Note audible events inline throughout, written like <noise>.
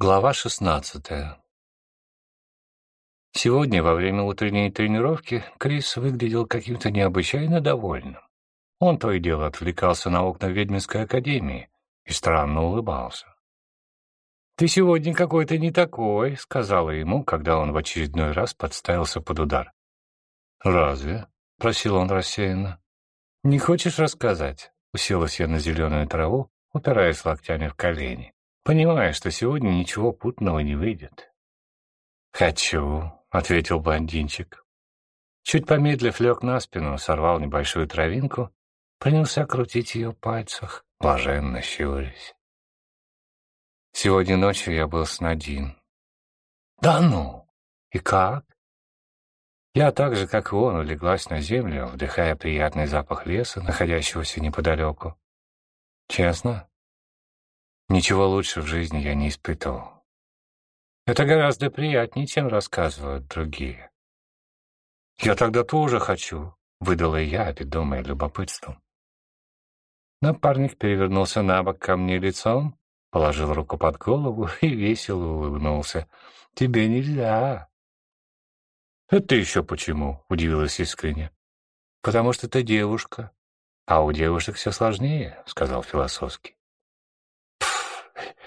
Глава шестнадцатая Сегодня, во время утренней тренировки, Крис выглядел каким-то необычайно довольным. Он то и дело отвлекался на окна ведьминской академии и странно улыбался. «Ты сегодня какой-то не такой», — сказала ему, когда он в очередной раз подставился под удар. «Разве?» — просил он рассеянно. «Не хочешь рассказать?» — уселась я на зеленую траву, упираясь локтями в колени понимая, что сегодня ничего путного не выйдет. «Хочу», — ответил блондинчик. Чуть помедлив, лег на спину, сорвал небольшую травинку, принялся крутить ее в пальцах, блаженно щурясь. Сегодня ночью я был с Надин. «Да ну! И как?» Я так же, как и он, улеглась на землю, вдыхая приятный запах леса, находящегося неподалеку. Честно, Ничего лучше в жизни я не испытывал. Это гораздо приятнее, чем рассказывают другие. «Я тогда тоже хочу», — выдала я, ведомая любопытством. Напарник перевернулся на бок ко мне лицом, положил руку под голову <laughs> и весело улыбнулся. «Тебе нельзя». «Это еще почему?» — удивилась искренне. «Потому что ты девушка, а у девушек все сложнее», — сказал философски.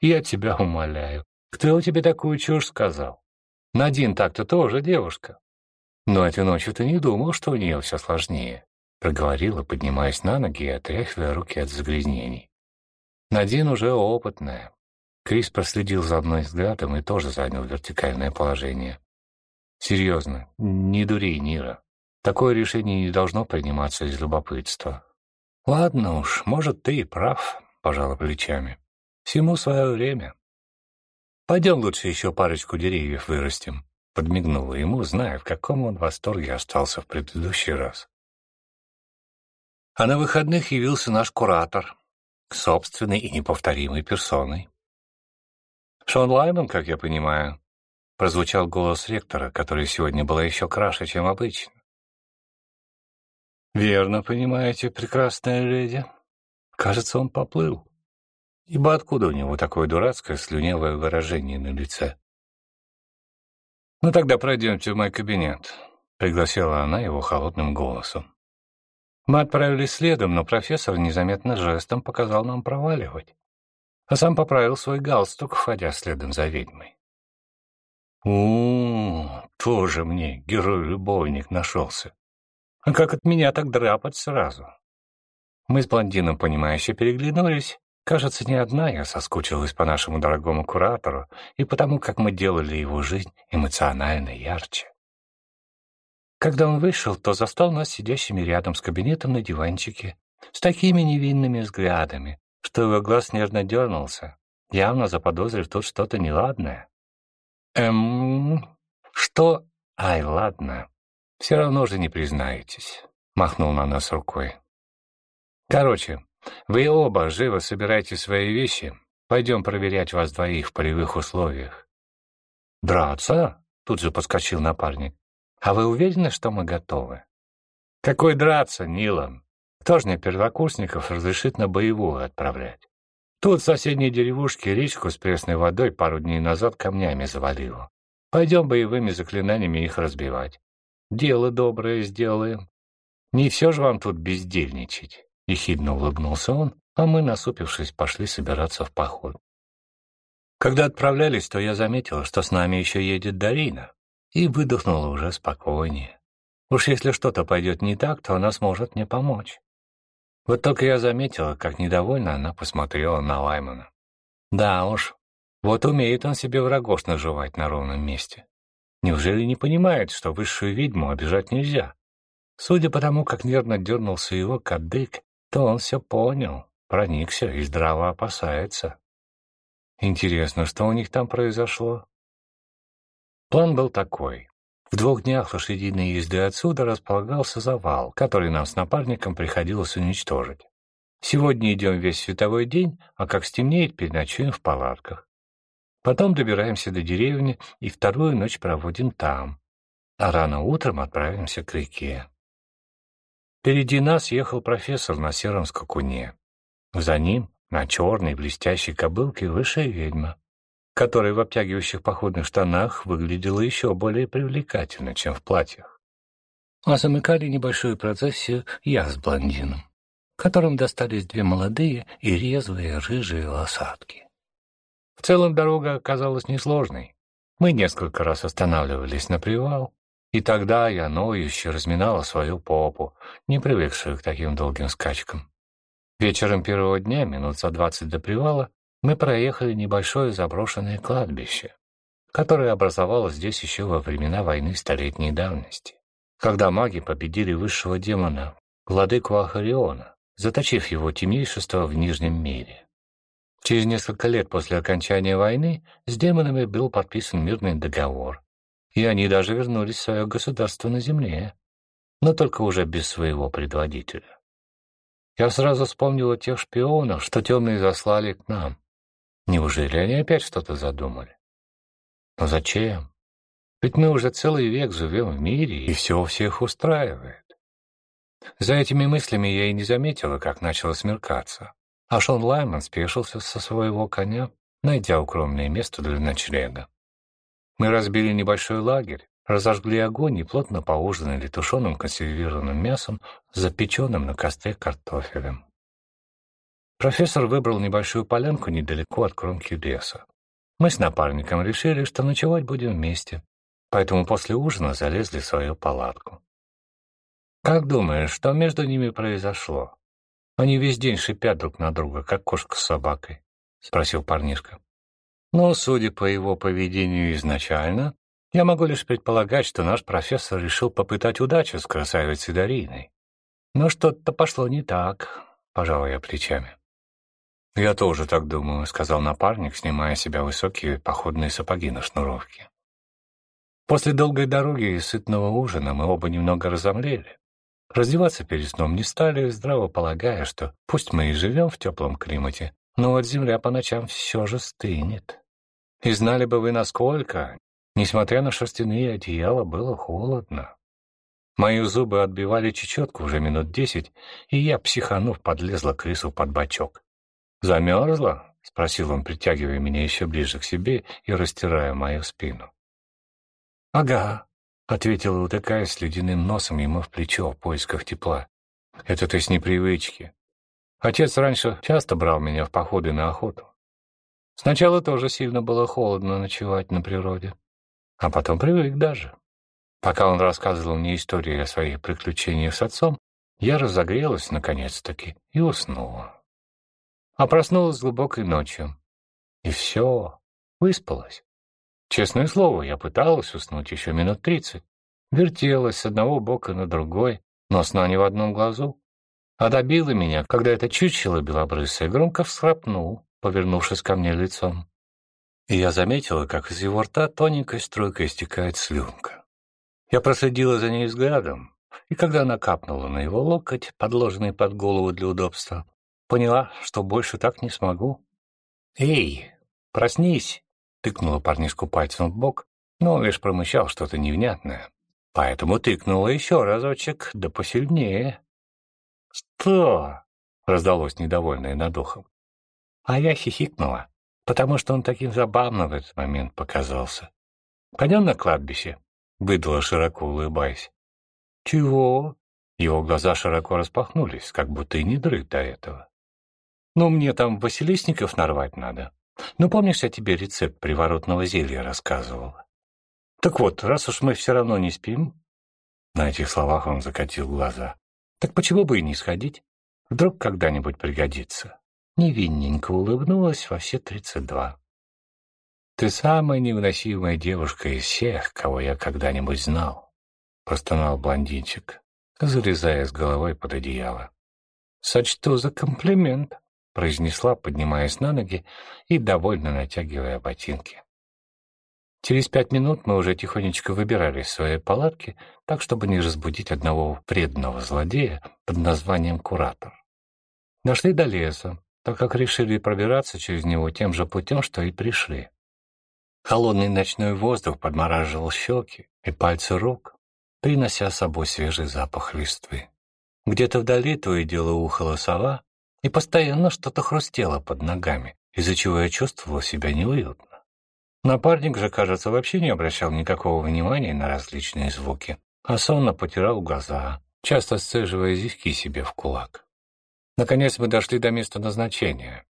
Я тебя умоляю. Кто тебе такую чушь сказал? Надин так-то тоже девушка. Но этой ночью ты не думал, что у нее все сложнее, проговорила, поднимаясь на ноги и отряхивая руки от загрязнений. Надин уже опытная. Крис проследил за мной взглядом и тоже занял вертикальное положение. Серьезно, не дури, Нира. Такое решение не должно приниматься из любопытства. Ладно уж, может, ты и прав, пожала плечами. Всему свое время. Пойдем лучше еще парочку деревьев вырастим. Подмигнула ему, зная, в каком он восторге остался в предыдущий раз. А на выходных явился наш куратор, собственной и неповторимой персоной. Шон Лайман, как я понимаю, прозвучал голос ректора, который сегодня была еще краше, чем обычно. «Верно понимаете, прекрасная леди. Кажется, он поплыл». Ибо откуда у него такое дурацкое слюнявое выражение на лице? «Ну тогда пройдемте в мой кабинет», — пригласила она его холодным голосом. Мы отправились следом, но профессор незаметно жестом показал нам проваливать, а сам поправил свой галстук, входя следом за ведьмой. у, тоже мне герой-любовник нашелся. А как от меня так драпать сразу?» Мы с блондином, понимающе переглянулись, Кажется, не одна я соскучилась по нашему дорогому куратору и потому, как мы делали его жизнь эмоционально ярче. Когда он вышел, то застал нас сидящими рядом с кабинетом на диванчике, с такими невинными взглядами, что его глаз нежно дернулся, явно заподозрив тут что-то неладное. «Эм... что? Ай, ладно. Все равно же не признаетесь», — махнул на нас рукой. «Короче, вы оба живо собирайте свои вещи. Пойдем проверять вас двоих в полевых условиях. Драться? Тут же подскочил напарник. А вы уверены, что мы готовы? Какой драться, Нилан? Кто ж мне первокурсников разрешит на боевую отправлять? Тут в соседней деревушке речку с пресной водой пару дней назад камнями завалило. Пойдем боевыми заклинаниями их разбивать. Дело доброе сделаем. Не все же вам тут бездельничать. Ехидно улыбнулся он, а мы, насупившись, пошли собираться в поход. Когда отправлялись, то я заметила, что с нами еще едет Дарина, и выдохнула уже спокойнее. Уж если что-то пойдет не так, то она сможет мне помочь. Вот только я заметила, как недовольно она посмотрела на Лаймана. Да уж, вот умеет он себе врагов наживать на ровном месте. Неужели не понимает, что высшую ведьму обижать нельзя? Судя по тому, как нервно дернулся его кадык, то он все понял, проникся и здраво опасается. Интересно, что у них там произошло? План был такой. В двух днях лошадиной езды отсюда располагался завал, который нам с напарником приходилось уничтожить. Сегодня идем весь световой день, а как стемнеет, переночуем в палатках. Потом добираемся до деревни и вторую ночь проводим там, а рано утром отправимся к реке. Впереди нас ехал профессор на сером скакуне. За ним, на черной блестящей кобылке, высшая ведьма. которая в обтягивающих походных штанах выглядела еще более привлекательно, чем в платьях. А замыкали небольшую процессию я с блондином, которым достались две молодые и резвые рыжие лосатки. В целом дорога оказалась несложной. Мы несколько раз останавливались на привал, и тогда я ноюще разминала свою попу, не привыкшую к таким долгим скачкам. Вечером первого дня, минут за двадцать до привала, мы проехали небольшое заброшенное кладбище, которое образовалось здесь еще во времена войны столетней давности, когда маги победили высшего демона, владыку Ахариона, заточив его темнейшество в Нижнем мире. Через несколько лет после окончания войны с демонами был подписан мирный договор, и они даже вернулись в свое государство на земле, но только уже без своего предводителя. Я сразу вспомнил о тех шпионов, что темные заслали к нам. Неужели они опять что-то задумали? Но зачем? Ведь мы уже целый век живем в мире, и все всех устраивает. За этими мыслями я и не заметила, как начало смеркаться. А Шон Лайман спешился со своего коня, найдя укромное место для ночлега. Мы разбили небольшой лагерь, разожгли огонь и плотно поужинали тушеным консервированным мясом, запеченным на костре картофелем. Профессор выбрал небольшую полянку недалеко от кромки леса. Мы с напарником решили, что ночевать будем вместе, поэтому после ужина залезли в свою палатку. «Как думаешь, что между ними произошло? Они весь день шипят друг на друга, как кошка с собакой», — спросил парнишка. «Ну, судя по его поведению изначально, я могу лишь предполагать, что наш профессор решил попытать удачу с красавицей Дариной. Но что-то пошло не так, пожалуй, я плечами. «Я тоже так думаю», — сказал напарник, снимая с себя высокие походные сапоги на шнуровке. После долгой дороги и сытного ужина мы оба немного разомлели. Раздеваться перед сном не стали, здраво полагая, что пусть мы и живем в теплом климате, но вот земля по ночам все же стынет. И знали бы вы, насколько, Несмотря на шерстяные одеяла, было холодно. Мои зубы отбивали чечетку уже минут десять, и я, психанув, подлезла к рису под бочок. «Замерзла?» — спросил он, притягивая меня еще ближе к себе и растирая мою спину. «Ага», — ответила, утыкаясь ледяным носом ему в плечо в поисках тепла. «Это ты с непривычки. Отец раньше часто брал меня в походы на охоту. Сначала тоже сильно было холодно ночевать на природе а потом привык даже. Пока он рассказывал мне историю о своих приключениях с отцом, я разогрелась наконец-таки и уснула. А проснулась глубокой ночью. И все, выспалась. Честное слово, я пыталась уснуть еще минут тридцать. Вертелась с одного бока на другой, но сна не в одном глазу. А добила меня, когда это чучело белобрысое громко всхрапнул, повернувшись ко мне лицом и я заметила, как из его рта тоненькой струйкой истекает слюнка. Я проследила за ней взглядом, и когда она капнула на его локоть, подложенный под голову для удобства, поняла, что больше так не смогу. «Эй, проснись!» — тыкнула парнишку пальцем в бок, но он лишь промычал что-то невнятное. Поэтому тыкнула еще разочек, да посильнее. «Что?» — раздалось недовольное над ухом. А я хихикнула потому что он таким забавным в этот момент показался. «Пойдем на кладбище?» — выдала, широко улыбаясь. «Чего?» Его глаза широко распахнулись, как будто и не дрых до этого. «Ну, мне там василисников нарвать надо. Ну, помнишь, я тебе рецепт приворотного зелья рассказывала? Так вот, раз уж мы все равно не спим...» На этих словах он закатил глаза. «Так почему бы и не сходить? Вдруг когда-нибудь пригодится?» невинненько улыбнулась во все тридцать два. «Ты самая невыносимая девушка из всех, кого я когда-нибудь знал», — простонал блондинчик, залезая с головой под одеяло. «Сочту за комплимент», — произнесла, поднимаясь на ноги и довольно натягивая ботинки. Через пять минут мы уже тихонечко выбирали из своей палатки, так, чтобы не разбудить одного преданного злодея под названием Куратор. Дошли до леса, так как решили пробираться через него тем же путем, что и пришли. Холодный ночной воздух подмораживал щеки и пальцы рук, принося с собой свежий запах листвы. Где-то вдали то и дело ухала сова, и постоянно что-то хрустело под ногами, из-за чего я чувствовал себя неуютно. Напарник же, кажется, вообще не обращал никакого внимания на различные звуки, а сонно потирал глаза, часто сцеживая зевки себе в кулак. Наконец мы дошли до места назначения.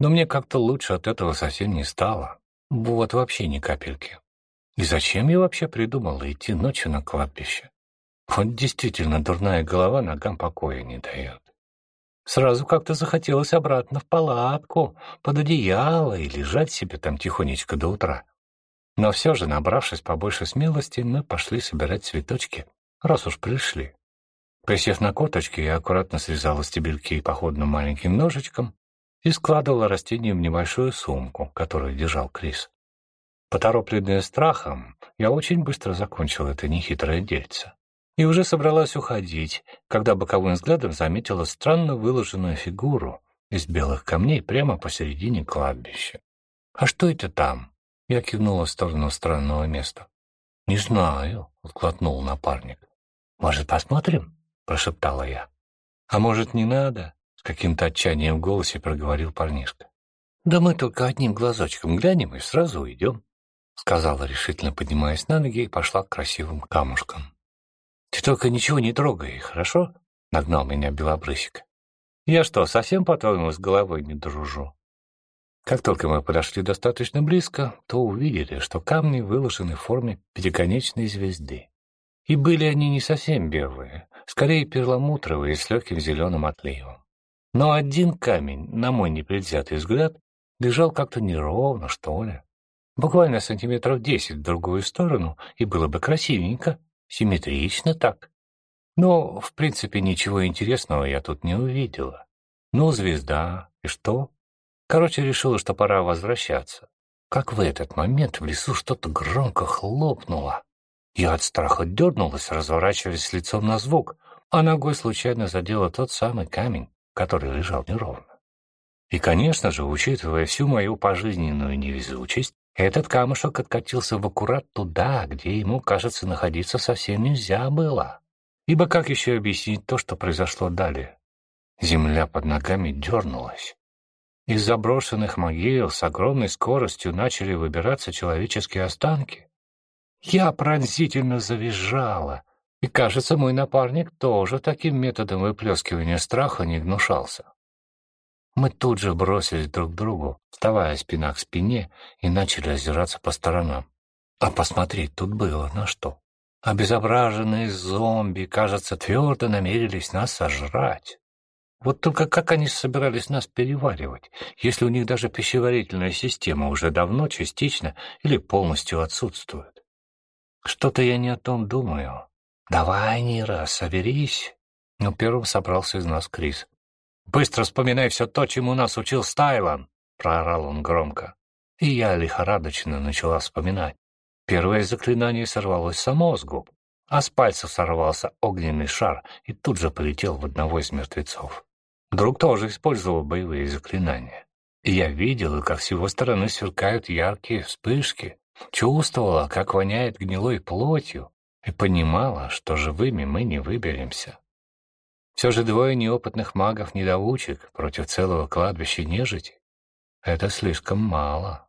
Но мне как-то лучше от этого совсем не стало. Вот вообще ни капельки. И зачем я вообще придумала идти ночью на кладбище? Вот действительно дурная голова ногам покоя не дает. Сразу как-то захотелось обратно в палатку, под одеяло и лежать себе там тихонечко до утра. Но все же, набравшись побольше смелости, мы пошли собирать цветочки, раз уж пришли. Присев на корточки, я аккуратно срезала стебельки походным маленьким ножичком и складывала растения в небольшую сумку, которую держал Крис. Поторопленная страхом, я очень быстро закончил это нехитрое дельце и уже собралась уходить, когда боковым взглядом заметила странно выложенную фигуру из белых камней прямо посередине кладбища. «А что это там?» — я кивнула в сторону странного места. «Не знаю», — отклотнул напарник. «Может, посмотрим?» — прошептала я. «А может, не надо?» — с каким-то отчаянием в голосе проговорил парнишка. «Да мы только одним глазочком глянем и сразу уйдем», — сказала решительно, поднимаясь на ноги и пошла к красивым камушкам. «Ты только ничего не трогай, хорошо?» — нагнал меня белобрысик. «Я что, совсем, по-твоему, с головой не дружу?» Как только мы подошли достаточно близко, то увидели, что камни выложены в форме пятиконечной звезды. И были они не совсем белые, скорее перламутровые с легким зеленым отливом. Но один камень, на мой непредвзятый взгляд, лежал как-то неровно, что ли. Буквально сантиметров десять в другую сторону, и было бы красивенько, симметрично так. Но, в принципе, ничего интересного я тут не увидела. Ну, звезда, и что? Короче, решила, что пора возвращаться. Как в этот момент в лесу что-то громко хлопнуло. Я от страха дернулась, разворачиваясь лицом на звук, а ногой случайно задела тот самый камень, который лежал неровно. И, конечно же, учитывая всю мою пожизненную невезучесть, этот камушек откатился в аккурат туда, где ему, кажется, находиться совсем нельзя было. Ибо как еще объяснить то, что произошло далее? Земля под ногами дернулась. Из заброшенных могил с огромной скоростью начали выбираться человеческие останки. Я пронзительно завизжала, и, кажется, мой напарник тоже таким методом выплескивания страха не гнушался. Мы тут же бросились друг к другу, вставая спина к спине, и начали озираться по сторонам. А посмотреть тут было на что. Обезображенные зомби, кажется, твердо намерились нас сожрать. Вот только как они собирались нас переваривать, если у них даже пищеварительная система уже давно частично или полностью отсутствует? Что-то я не о том думаю. Давай, Нира, соберись. Но первым собрался из нас Крис. «Быстро вспоминай все то, чему нас учил Стайлан!» — проорал он громко. И я лихорадочно начала вспоминать. Первое заклинание сорвалось само с губ, а с пальцев сорвался огненный шар и тут же полетел в одного из мертвецов. Друг тоже использовал боевые заклинания. И я видела, как с его стороны сверкают яркие вспышки, Чувствовала, как воняет гнилой плотью, и понимала, что живыми мы не выберемся. Все же двое неопытных магов-недоучек против целого кладбища нежити — это слишком мало.